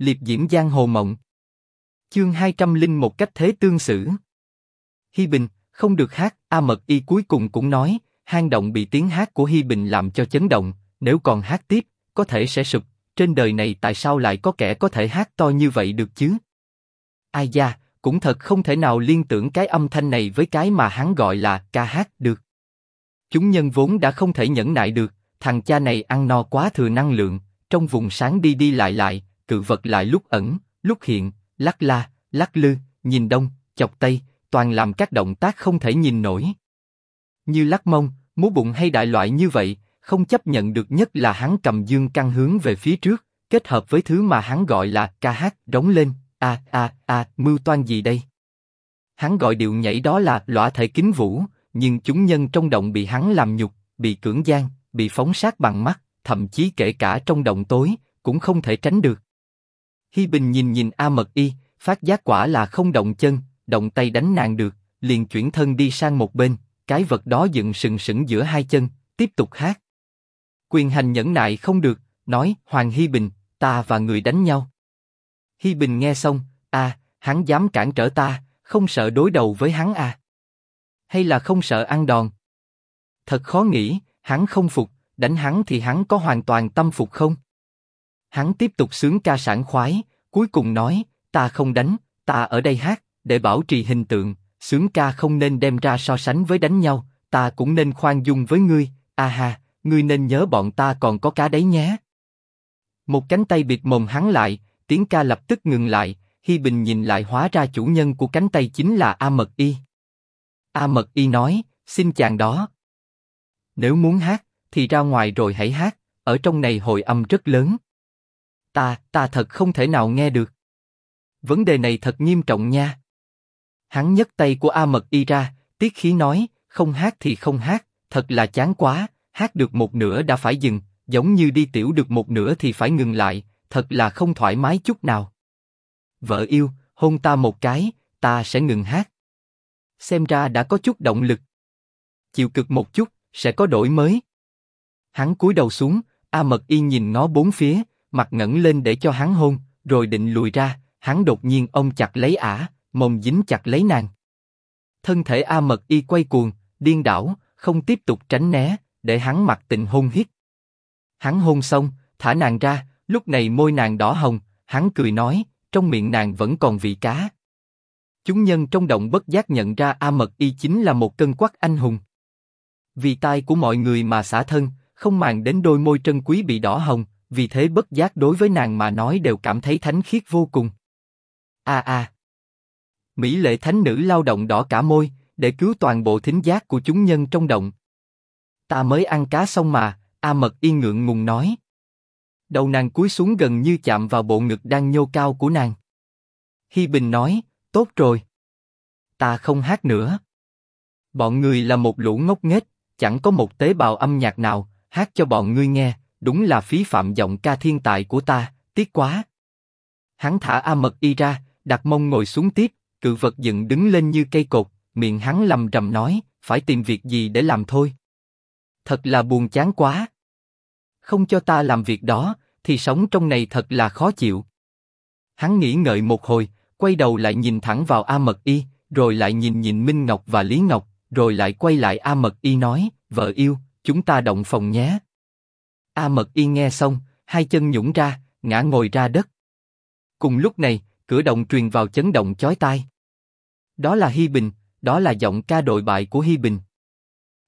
liệp diễm giang hồ mộng. Chương 201 cách thế tương xử. Hi Bình, không được hát, A Mật Y cuối cùng cũng nói, hang động bị tiếng hát của Hi Bình làm cho chấn động, nếu còn hát tiếp, có thể sẽ sụp. Trên đời này tại sao lại có kẻ có thể hát to như vậy được chứ? Ai da, cũng thật không thể nào liên tưởng cái âm thanh này với cái mà hắn gọi là ca hát được. Chúng nhân vốn đã không thể nhẫn nại được, thằng cha này ăn no quá thừa năng lượng, trong vùng sáng đi đi lại lại, cự vật lại lúc ẩn, lúc hiện, lắc la, lắc lư, nhìn đông, chọc tây, toàn làm các động tác không thể nhìn nổi. Như lắc mông, múa bụng hay đại loại như vậy, không chấp nhận được nhất là hắn cầm dương căn hướng về phía trước, kết hợp với thứ mà hắn gọi là ca hát, đóng lên, a a a, mưu toan gì đây? Hắn gọi điệu nhảy đó là lõa thể kính vũ, nhưng chúng nhân trong động bị hắn làm nhục, bị cưỡng gian, bị phóng sát bằng mắt, thậm chí kể cả trong động tối cũng không thể tránh được. Hi Bình nhìn nhìn A Mật Y, phát giác quả là không động chân, động tay đánh nàng được, liền chuyển thân đi sang một bên, cái vật đó dựng sừng sững giữa hai chân, tiếp tục hát. Quyền hành nhẫn nại không được, nói Hoàng Hi Bình, ta và người đánh nhau. Hi Bình nghe xong, a, hắn dám cản trở ta, không sợ đối đầu với hắn à? Hay là không sợ ăn đòn? Thật khó nghĩ, hắn không phục, đánh hắn thì hắn có hoàn toàn tâm phục không? Hắn tiếp tục sướng ca sảng khoái, cuối cùng nói, ta không đánh, ta ở đây hát, để bảo trì hình tượng, sướng ca không nên đem ra so sánh với đánh nhau, ta cũng nên khoan dung với ngươi, a ha, ngươi nên nhớ bọn ta còn có cá đấy nhé. Một cánh tay bịt mồm hắn lại, tiếng ca lập tức ngừng lại, Hi Bình nhìn lại hóa ra chủ nhân của cánh tay chính là A Mật Y. A Mật Y nói, xin chàng đó. Nếu muốn hát, thì ra ngoài rồi hãy hát, ở trong này hồi âm rất lớn. Ta, ta thật không thể nào nghe được. Vấn đề này thật nghiêm trọng nha. Hắn nhấc tay của A Mật Y ra, tiết khí nói, không hát thì không hát, thật là chán quá, hát được một nửa đã phải dừng, giống như đi tiểu được một nửa thì phải ngừng lại, thật là không thoải mái chút nào. Vợ yêu, hôn ta một cái, ta sẽ ngừng hát. Xem ra đã có chút động lực. Chịu cực một chút, sẽ có đổi mới. Hắn cúi đầu xuống, A Mật Y nhìn ngó bốn phía, mặt ngẩng lên để cho hắn hôn, rồi định lùi ra, hắn đột nhiên ôm chặt lấy ả, mông dính chặt lấy nàng. Thân thể A Mật Y quay cuồng, điên đảo, không tiếp tục tránh né, để hắn mặc tình hôn hít. Hắn hôn xong, thả nàng ra, lúc này môi nàng đỏ hồng, hắn cười nói, trong miệng nàng vẫn còn vị cá. Chúng nhân trong động bất giác nhận ra A Mật Y chính là một cân quắc anh hùng. Vì tai của mọi người mà xả thân, không màng đến đôi môi trân quý bị đỏ hồng, vì thế bất giác đối với nàng mà nói đều cảm thấy thánh khiết vô cùng. A a. Mỹ lệ thánh nữ lao động đỏ cả môi, để cứu toàn bộ thính giác của chúng nhân trong động. Ta mới ăn cá xong mà, A Mật yên ngượng ngùng nói. Đầu nàng cúi xuống gần như chạm vào bộ ngực đang nhô cao của nàng. Hi Bình nói, tốt rồi. Ta không hát nữa. Bọn người là một lũ ngốc nghếch, chẳng có một tế bào âm nhạc nào, hát cho bọn ngươi nghe, đúng là phí phạm giọng ca thiên tài của ta, tiếc quá. Hắn thả A Mật y ra, đặt mông ngồi xuống tiếp, cự vật dựng đứng lên như cây cột, miệng hắn lầm rầm nói, phải tìm việc gì để làm thôi. Thật là buồn chán quá. Không cho ta làm việc đó, thì sống trong này thật là khó chịu. Hắn nghĩ ngợi một hồi, quay đầu lại nhìn thẳng vào A Mật Y, rồi lại nhìn nhìn Minh Ngọc và Lý Ngọc, rồi lại quay lại A Mật Y nói, vợ yêu, chúng ta động phòng nhé. A Mật Y nghe xong, hai chân nhũng ra, ngã ngồi ra đất. Cùng lúc này, cửa động truyền vào chấn động chói tai. Đó là Hi Bình, đó là giọng ca đội bại của Hi Bình.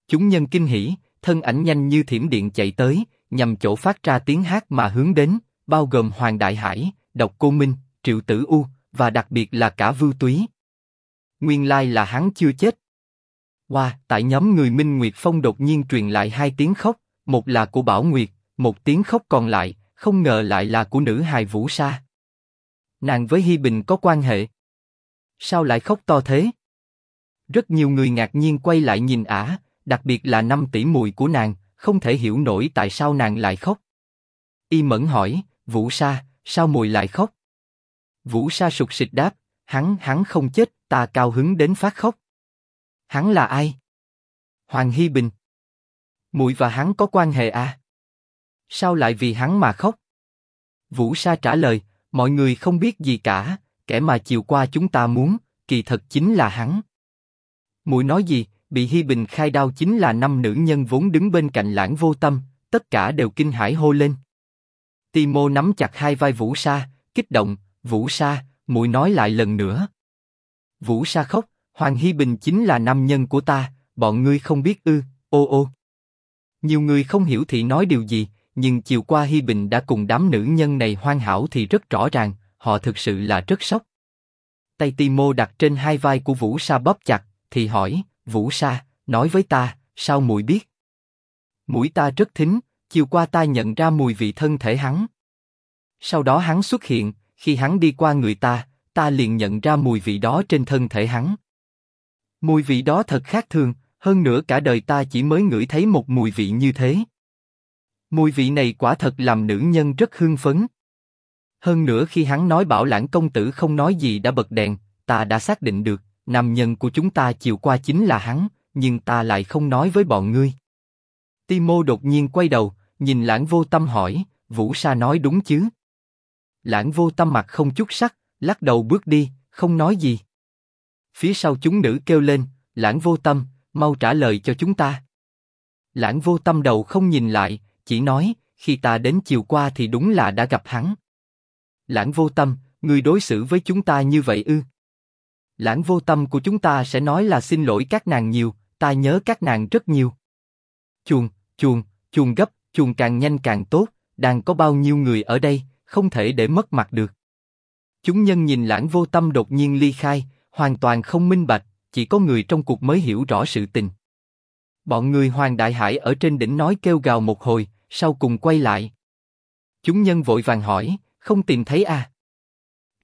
Chúng nhân kinh hỉ, thân ảnh nhanh như thiểm điện chạy tới, nhằm chỗ phát ra tiếng hát mà hướng đến, bao gồm Hoàng Đại Hải, Độc Cô Minh, Triệu Tử U và đặc biệt là cả Vưu Túy. Nguyên lai là hắn chưa chết. Wow, tại nhóm người Minh Nguyệt Phong đột nhiên truyền lại hai tiếng khóc, một là của Bảo Nguyệt, một tiếng khóc còn lại, không ngờ lại là của nữ hài Vũ Sa. Nàng với Hi Bình có quan hệ. Sao lại khóc to thế? Rất nhiều người ngạc nhiên quay lại nhìn ả, đặc biệt là năm tỷ mùi của nàng, không thể hiểu nổi tại sao nàng lại khóc. Y Mẫn hỏi, Vũ Sa, sao mùi lại khóc? Vũ Sa sụt sịt đáp, hắn hắn không chết, ta cao hứng đến phát khóc. Hắn là ai? Hoàng Hi Bình. Mùi và hắn có quan hệ à? Sao lại vì hắn mà khóc? Vũ Sa trả lời, Mọi người không biết gì cả, kẻ mà chiều qua chúng ta muốn, kỳ thật chính là hắn. Muội nói gì? Bị Hi Bình khai đao chính là năm nữ nhân vốn đứng bên cạnh lãng vô tâm, tất cả đều kinh hãi hô lên. Timo nắm chặt hai vai Vũ Sa, kích động, Vũ Sa, muội nói lại lần nữa. Vũ Sa khóc, Hoàng Hi Bình chính là nam nhân của ta, bọn ngươi không biết ư? Ô ô. Nhiều người không hiểu thì nói điều gì, nhưng chiều qua Hi Bình đã cùng đám nữ nhân này hoàn hảo thì rất rõ ràng, họ thực sự là rất sốc. Tay Timo đặt trên hai vai của Vũ Sa bóp chặt, thì hỏi, Vũ Sa, nói với ta, sao mùi biết? Mũi ta rất thính, chiều qua ta nhận ra mùi vị thân thể hắn. Sau đó hắn xuất hiện, khi hắn đi qua người ta, ta liền nhận ra mùi vị đó trên thân thể hắn. Mùi vị đó thật khác thường, hơn nữa cả đời ta chỉ mới ngửi thấy một mùi vị như thế. Mùi vị này quả thật làm nữ nhân rất hưng phấn. Hơn nữa khi hắn nói bảo lãng công tử không nói gì đã bật đèn, ta đã xác định được, nam nhân của chúng ta chiều qua chính là hắn, nhưng ta lại không nói với bọn ngươi. Timo đột nhiên quay đầu, nhìn lãng vô tâm hỏi, Vũ Sa nói đúng chứ? Lãng vô tâm mặt không chút sắc, lắc đầu bước đi, không nói gì. Phía sau chúng nữ kêu lên, lãng vô tâm, mau trả lời cho chúng ta. Lãng vô tâm đầu không nhìn lại, chỉ nói, khi ta đến chiều qua thì đúng là đã gặp hắn. Lãng vô tâm, người đối xử với chúng ta như vậy ư? Lãng vô tâm của chúng ta sẽ nói là xin lỗi các nàng nhiều, ta nhớ các nàng rất nhiều. Chuồng, chuồng, chuồng gấp, chuồng càng nhanh càng tốt, đang có bao nhiêu người ở đây, không thể để mất mặt được. Chúng nhân nhìn lãng vô tâm đột nhiên ly khai, hoàn toàn không minh bạch, chỉ có người trong cuộc mới hiểu rõ sự tình. Bọn người Hoàng Đại Hải ở trên đỉnh nói kêu gào một hồi, sau cùng quay lại. Chúng nhân vội vàng hỏi, không tìm thấy à?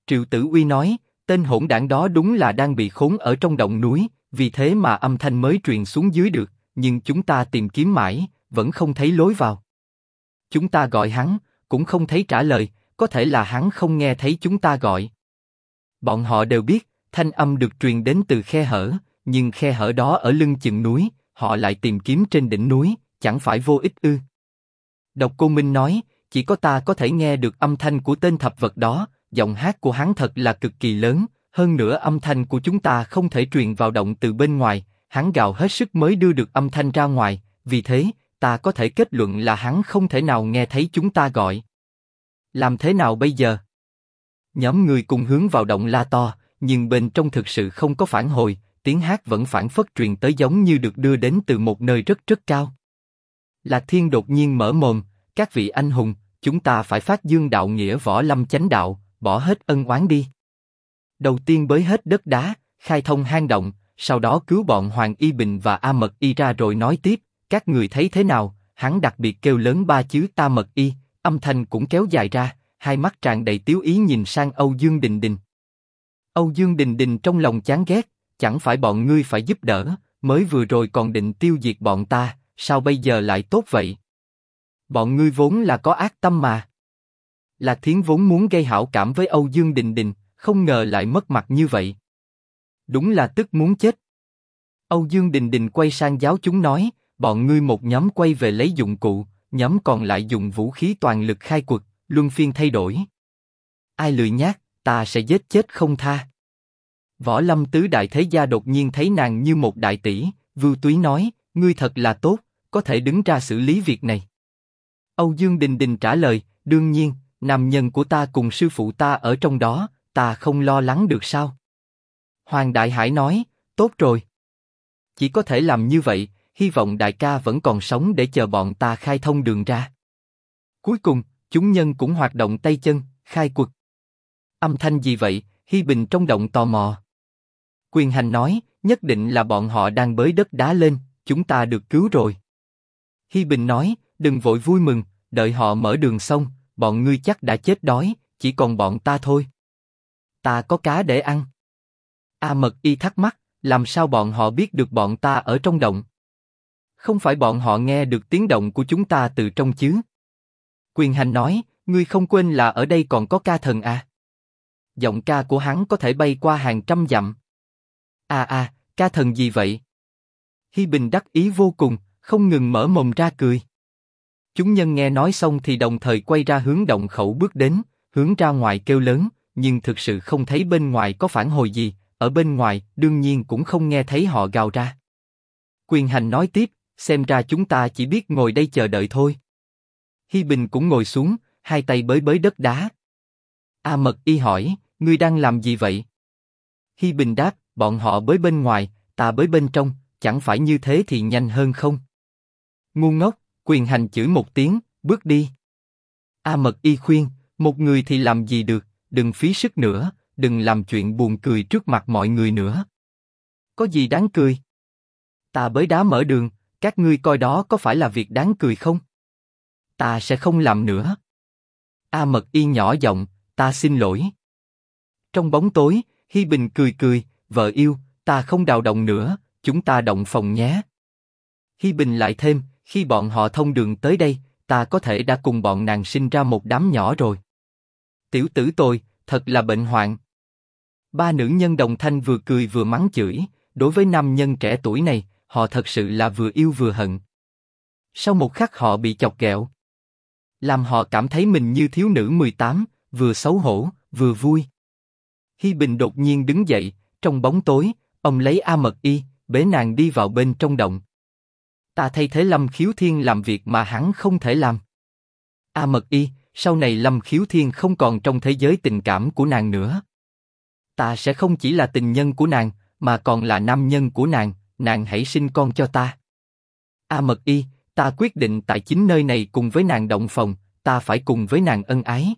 Triệu Tử Uy nói, tên hỗn đảng đó đúng là đang bị khốn ở trong động núi, vì thế mà âm thanh mới truyền xuống dưới được, nhưng chúng ta tìm kiếm mãi, vẫn không thấy lối vào. Chúng ta gọi hắn, cũng không thấy trả lời, có thể là hắn không nghe thấy chúng ta gọi. Bọn họ đều biết, thanh âm được truyền đến từ khe hở, nhưng khe hở đó ở lưng chừng núi, họ lại tìm kiếm trên đỉnh núi, chẳng phải vô ích ư? Độc Cô Minh nói, chỉ có ta có thể nghe được âm thanh của tên thập vật đó, giọng hát của hắn thật là cực kỳ lớn, hơn nữa âm thanh của chúng ta không thể truyền vào động từ bên ngoài, hắn gào hết sức mới đưa được âm thanh ra ngoài, vì thế, ta có thể kết luận là hắn không thể nào nghe thấy chúng ta gọi. Làm thế nào bây giờ? Nhóm người cùng hướng vào động la to, nhưng bên trong thực sự không có phản hồi, tiếng hát vẫn phản phất truyền tới giống như được đưa đến từ một nơi rất rất cao. Lạc Thiên đột nhiên mở mồm, các vị anh hùng, chúng ta phải phát dương đạo nghĩa võ lâm chánh đạo, bỏ hết ân oán đi. Đầu tiên bới hết đất đá, khai thông hang động, sau đó cứu bọn Hoàng Y Bình và A Mật Y ra rồi nói tiếp, các người thấy thế nào? Hắn đặc biệt kêu lớn ba chữ ta Mật Y, âm thanh cũng kéo dài ra, hai mắt tràn đầy tiếu ý nhìn sang Âu Dương Đình Đình. Âu Dương Đình Đình trong lòng chán ghét, chẳng phải bọn ngươi phải giúp đỡ, mới vừa rồi còn định tiêu diệt bọn ta, sao bây giờ lại tốt vậy? Bọn ngươi vốn là có ác tâm mà. Là Thiến vốn muốn gây hảo cảm với Âu Dương Đình Đình, không ngờ lại mất mặt như vậy. Đúng là tức muốn chết. Âu Dương Đình Đình quay sang giáo chúng nói, bọn ngươi một nhóm quay về lấy dụng cụ, nhóm còn lại dùng vũ khí toàn lực khai quật, luân phiên thay đổi. Ai lười nhát ta sẽ giết chết không tha. Võ Lâm tứ đại thế gia đột nhiên thấy nàng như một đại tỷ, Vưu Túy nói, ngươi thật là tốt, có thể đứng ra xử lý việc này. Âu Dương Đình Đình trả lời, đương nhiên, nam nhân của ta cùng sư phụ ta ở trong đó, ta không lo lắng được sao? Hoàng Đại Hải nói, tốt rồi. Chỉ có thể làm như vậy, hy vọng đại ca vẫn còn sống để chờ bọn ta khai thông đường ra. Cuối cùng, chúng nhân cũng hoạt động tay chân, khai quật. Âm thanh gì vậy? Hi Bình trong động tò mò. Quyền Hành nói, nhất định là bọn họ đang bới đất đá lên, chúng ta được cứu rồi. Hi Bình nói, đừng vội vui mừng, đợi họ mở đường xong, bọn ngươi chắc đã chết đói, chỉ còn bọn ta thôi. Ta có cá để ăn. A Mật Y thắc mắc, làm sao bọn họ biết được bọn ta ở trong động? Không phải bọn họ nghe được tiếng động của chúng ta từ trong chứ? Quyền Hành nói, ngươi không quên là ở đây còn có ca thần à? Giọng ca của hắn có thể bay qua hàng trăm dặm. À à, ca thần gì vậy? Hi Bình đắc ý vô cùng, không ngừng mở mồm ra cười. Chúng nhân nghe nói xong thì đồng thời quay ra hướng động khẩu bước đến, hướng ra ngoài kêu lớn, nhưng thực sự không thấy bên ngoài có phản hồi gì, ở bên ngoài đương nhiên cũng không nghe thấy họ gào ra. Quyền hành nói tiếp, xem ra chúng ta chỉ biết ngồi đây chờ đợi thôi. Hi Bình cũng ngồi xuống, hai tay bới bới đất đá. A Mật Y hỏi, ngươi đang làm gì vậy? Hi Bình đáp, bọn họ bới bên ngoài, ta bới bên trong, chẳng phải như thế thì nhanh hơn không? Ngu ngốc, quyền hành chửi một tiếng, bước đi. A Mật Y khuyên, một người thì làm gì được, đừng phí sức nữa, đừng làm chuyện buồn cười trước mặt mọi người nữa. Có gì đáng cười? Ta bới đá mở đường, các ngươi coi đó có phải là việc đáng cười không? Ta sẽ không làm nữa. A Mật Y nhỏ giọng, ta xin lỗi. Trong bóng tối, Hi Bình cười cười, vợ yêu, ta không đào động nữa, chúng ta động phòng nhé. Hi Bình lại thêm, khi bọn họ thông đường tới đây, ta có thể đã cùng bọn nàng sinh ra một đám nhỏ rồi. Tiểu tử tôi, thật là bệnh hoạn. Ba nữ nhân đồng thanh vừa cười vừa mắng chửi, đối với nam nhân trẻ tuổi này, họ thật sự là vừa yêu vừa hận. Sau một khắc họ bị chọc ghẹo, làm họ cảm thấy mình như thiếu nữ 18, vừa xấu hổ, vừa vui. Hi Bình đột nhiên đứng dậy, trong bóng tối, ông lấy A Mật Y, bế nàng đi vào bên trong động. Ta thay thế Lâm Khiếu Thiên làm việc mà hắn không thể làm. A Mật Y, sau này Lâm Khiếu Thiên không còn trong thế giới tình cảm của nàng nữa. Ta sẽ không chỉ là tình nhân của nàng, mà còn là nam nhân của nàng, nàng hãy sinh con cho ta. A Mật Y, ta quyết định tại chính nơi này cùng với nàng động phòng, ta phải cùng với nàng ân ái.